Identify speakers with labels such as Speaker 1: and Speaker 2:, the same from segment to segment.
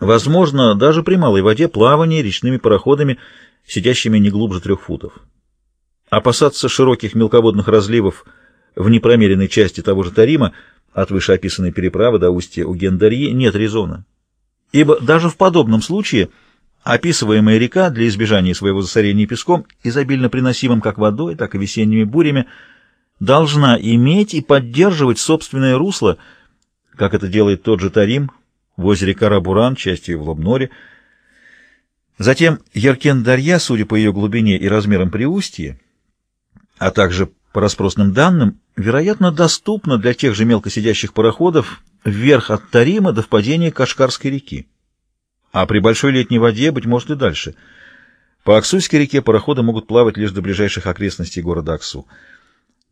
Speaker 1: Возможно, даже при малой воде плавание речными пароходами, сидящими не глубже трех футов. Опасаться широких мелководных разливов в непромеренной части того же Тарима от вышеописанной переправы до устья у Гендарьи нет резона. Ибо даже в подобном случае описываемая река для избежания своего засорения песком, изобильно приносимым как водой, так и весенними бурями, должна иметь и поддерживать собственное русло, как это делает тот же Тарим в озере Карабуран, частью в Лобноре. Затем Яркен-Дарья, судя по ее глубине и размерам приустья, а также по распросным данным, вероятно, доступна для тех же мелкосидящих пароходов вверх от Тарима до впадения Кашкарской реки. А при большой летней воде, быть может, и дальше. По Аксуйской реке пароходы могут плавать лишь до ближайших окрестностей города Аксу.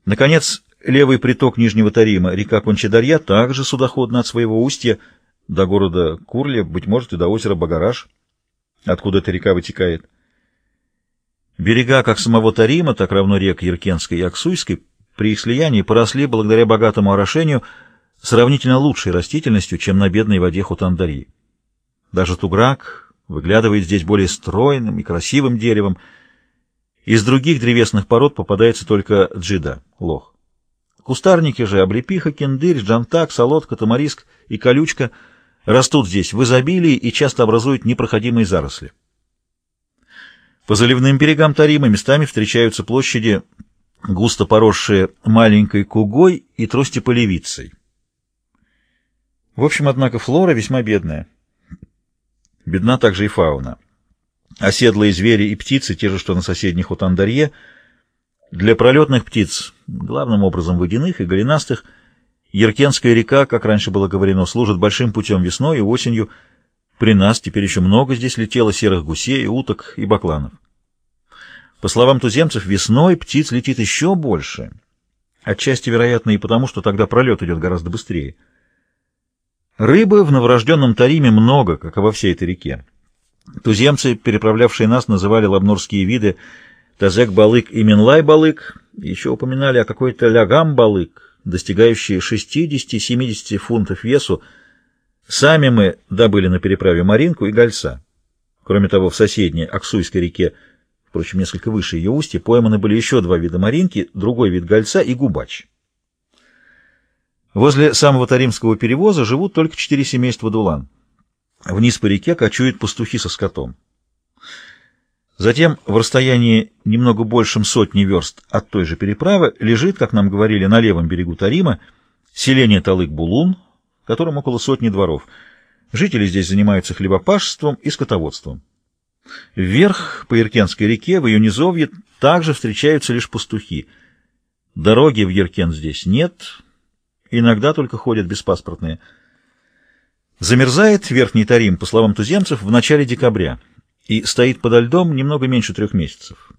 Speaker 1: Наконец, левый приток Нижнего Тарима, река Кончедарья, также судоходна от своего устья до города Курля, быть может, и до озера Багараш, откуда эта река вытекает. Берега как самого Тарима, так равно рек Еркенской и Аксуйской, при их слиянии поросли благодаря богатому орошению сравнительно лучшей растительностью, чем на бедной воде Хутандарьи. Даже туграк выглядывает здесь более стройным и красивым деревом. Из других древесных пород попадается только джида, лох. Кустарники же, облепиха, кендырь, джантак, солодка, тамариск и колючка растут здесь в изобилии и часто образуют непроходимые заросли. По заливным берегам Тарима местами встречаются площади, густо поросшие маленькой кугой и тростеполевицей. В общем, однако, флора весьма бедная. Бедна также и фауна. Оседлые звери и птицы, те же, что на соседних Утандарье, для пролетных птиц, главным образом водяных и голенастых, Еркенская река, как раньше было говорено, служит большим путем весной и осенью, при нас теперь еще много здесь летело серых гусей, уток и бакланов. По словам туземцев, весной птиц летит еще больше. Отчасти, вероятно, и потому, что тогда пролет идет гораздо быстрее. Рыбы в новорожденном Тариме много, как и во всей этой реке. Туземцы, переправлявшие нас, называли лабнорские виды Тазек-балык и Минлай-балык, еще упоминали о какой-то лягам-балык, достигающий 60-70 фунтов весу, Сами мы добыли на переправе Маринку и Гольца. Кроме того, в соседней Аксуйской реке, впрочем, несколько выше ее устья, пойманы были еще два вида Маринки, другой вид Гольца и Губач. Возле самого Таримского перевоза живут только четыре семейства дулан. Вниз по реке кочуют пастухи со скотом. Затем в расстоянии немного большим сотни верст от той же переправы лежит, как нам говорили, на левом берегу Тарима селение Талык-Булун, которым около сотни дворов. Жители здесь занимаются хлебопашеством и скотоводством. Вверх по Иркенской реке, в ее низовье, также встречаются лишь пастухи. Дороги в Еркен здесь нет, иногда только ходят беспаспортные. Замерзает Верхний Тарим, по словам туземцев, в начале декабря и стоит подо льдом немного меньше трех месяцев.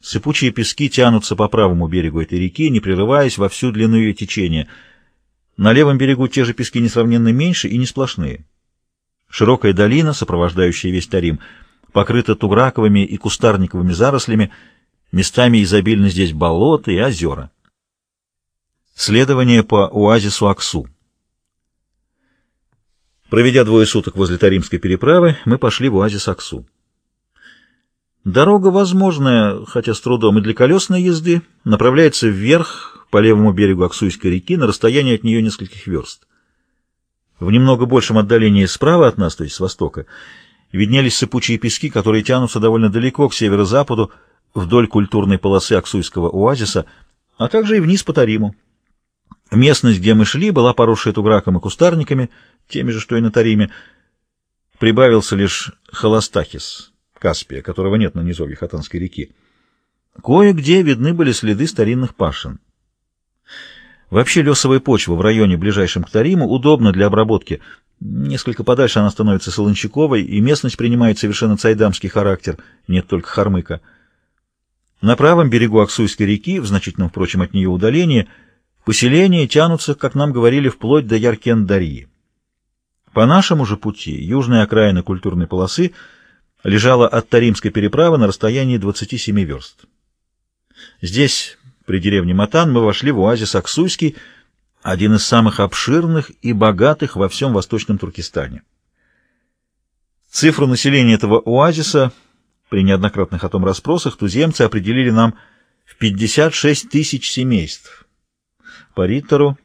Speaker 1: Сыпучие пески тянутся по правому берегу этой реки, не прерываясь во всю длину ее течения — на левом берегу те же пески несравненно меньше и не сплошные. Широкая долина, сопровождающая весь Тарим, покрыта туграковыми и кустарниковыми зарослями, местами изобильны здесь болота и озера. Следование по оазису Аксу. Проведя двое суток возле Таримской переправы, мы пошли в оазис Аксу. Дорога возможная, хотя с трудом и для колесной езды, направляется вверх по левому берегу Аксуйской реки на расстоянии от нее нескольких верст. В немного большем отдалении справа от нас, то есть с востока, виднелись сыпучие пески, которые тянутся довольно далеко к северо-западу вдоль культурной полосы Аксуйского оазиса, а также и вниз по Тариму. Местность, где мы шли, была поросшая туграком и кустарниками, теми же, что и на Тариме. Прибавился лишь Холостахис, Каспия, которого нет на низовье Хатанской реки. Кое-где видны были следы старинных пашин. Вообще лесовая почва в районе, ближайшем к Тариму, удобна для обработки. Несколько подальше она становится солончаковой, и местность принимает совершенно цайдамский характер, нет только Хармыка. На правом берегу Аксуйской реки, в значительном, впрочем, от нее удалении, поселения тянутся, как нам говорили, вплоть до Яркен-Дарьи. По нашему же пути южная окраина культурной полосы лежала от Таримской переправы на расстоянии 27 верст. Здесь при деревне Матан мы вошли в оазис Аксуйский, один из самых обширных и богатых во всем Восточном Туркестане. Цифру населения этого оазиса при неоднократных о том расспросах туземцы определили нам в 56 тысяч семейств. По Риттеру,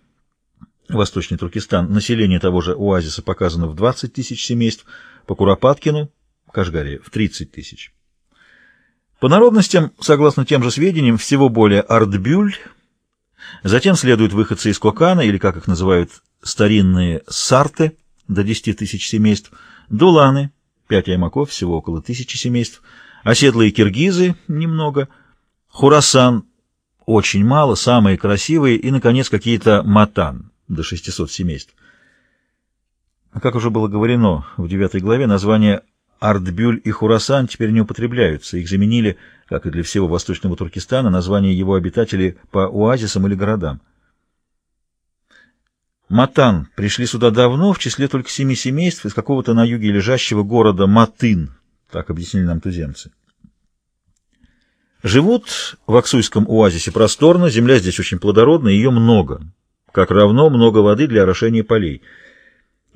Speaker 1: Восточный Туркестан, население того же оазиса показано в 20 тысяч семейств, по Куропаткину, Кашгаре, в 30 тысяч. По народностям, согласно тем же сведениям, всего более Ардбюль, затем следуют выходцы из Кокана, или, как их называют, старинные Сарты, до 10 тысяч семейств, Дуланы, 5 аймаков, всего около тысячи семейств, оседлые киргизы, немного, Хурасан, очень мало, самые красивые, и, наконец, какие-то Матан, до 600 семейств. Как уже было говорено в 9 главе, названия Ардбюль и Хурасан теперь не употребляются. Их заменили, как и для всего Восточного Туркестана, названия его обитателей по оазисам или городам. Матан пришли сюда давно, в числе только семи семейств из какого-то на юге лежащего города Матын, так объяснили нам туземцы. Живут в Аксуйском оазисе просторно, земля здесь очень плодородная, ее много, как равно много воды для орошения полей –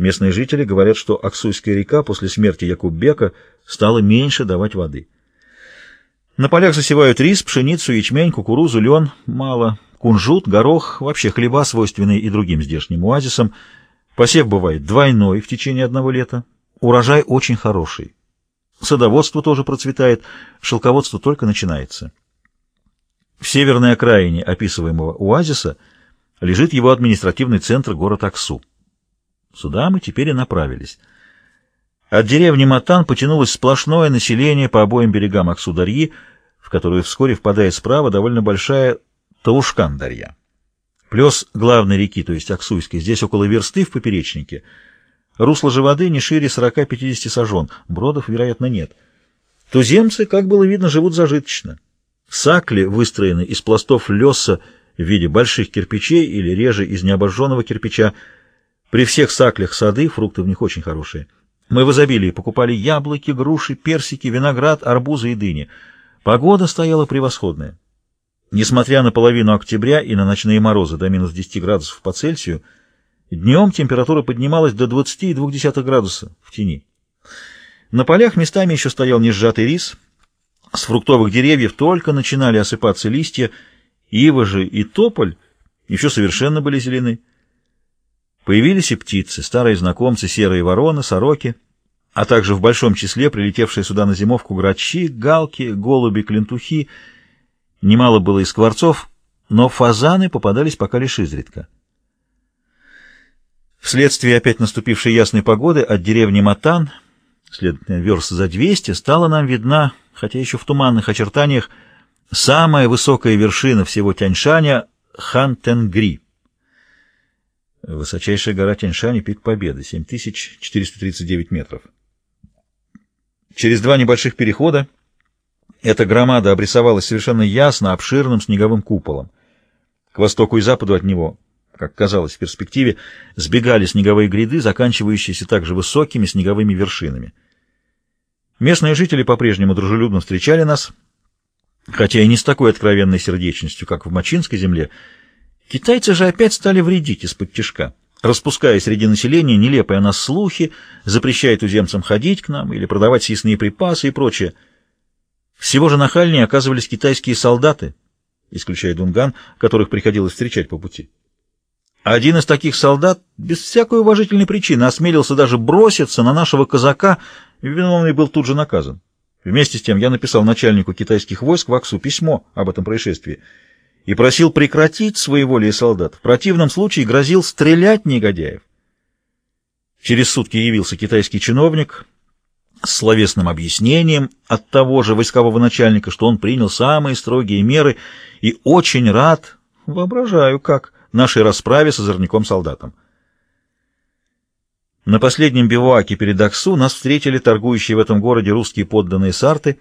Speaker 1: Местные жители говорят, что Аксуйская река после смерти Якуббека стала меньше давать воды. На полях засевают рис, пшеницу, ячмень, кукурузу, лен, мало, кунжут, горох, вообще хлеба, свойственные и другим здешним оазисам. Посев бывает двойной в течение одного лета. Урожай очень хороший. Садоводство тоже процветает, шелководство только начинается. В северной окраине описываемого оазиса лежит его административный центр город Аксу. Сюда мы теперь и направились. От деревни Матан потянулось сплошное население по обоим берегам Аксу-Дарьи, в которую вскоре впадает справа довольно большая Таушкан-Дарья. Плес главной реки, то есть Аксуйской, здесь около версты в поперечнике. Русло же воды не шире 40-50 сажен, бродов, вероятно, нет. Туземцы, как было видно, живут зажиточно. Сакли выстроены из пластов леса в виде больших кирпичей или реже из необожженного кирпича, при всех саклях сады, фрукты в них очень хорошие. Мы в изобилии покупали яблоки, груши, персики, виноград, арбузы и дыни. Погода стояла превосходная. Несмотря на половину октября и на ночные морозы до минус 10 градусов по Цельсию, днем температура поднималась до 20,2 градуса в тени. На полях местами еще стоял несжатый рис. С фруктовых деревьев только начинали осыпаться листья. Ива же и тополь еще совершенно были зелены. Появились и птицы, старые знакомцы, серые вороны, сороки, а также в большом числе прилетевшие сюда на зимовку грачи, галки, голуби, клентухи. Немало было и скворцов, но фазаны попадались пока лишь изредка. Вследствие опять наступившей ясной погоды от деревни Матан, следовательно, верст за 200, стала нам видна, хотя еще в туманных очертаниях, самая высокая вершина всего Тяньшаня — Хан-Тенгри. Высочайшая гора Тяньшань пик Победы, 7439 метров. Через два небольших перехода эта громада обрисовалась совершенно ясно обширным снеговым куполом. К востоку и западу от него, как казалось в перспективе, сбегали снеговые гряды, заканчивающиеся также высокими снеговыми вершинами. Местные жители по-прежнему дружелюбно встречали нас, хотя и не с такой откровенной сердечностью, как в Мачинской земле, Китайцы же опять стали вредить из-под тишка, распуская среди населения нелепые о нас слухи, запрещая туземцам ходить к нам или продавать съестные припасы и прочее. Всего же нахальнее оказывались китайские солдаты, исключая Дунган, которых приходилось встречать по пути. Один из таких солдат без всякой уважительной причины осмелился даже броситься на нашего казака, и виновный был тут же наказан. Вместе с тем я написал начальнику китайских войск в Аксу письмо об этом происшествии, и просил прекратить своеволие солдат. В противном случае грозил стрелять негодяев. Через сутки явился китайский чиновник с словесным объяснением от того же войскового начальника, что он принял самые строгие меры и очень рад, воображаю как, нашей расправе с озорником-солдатом. На последнем бивуаке перед Аксу нас встретили торгующие в этом городе русские подданные сарты,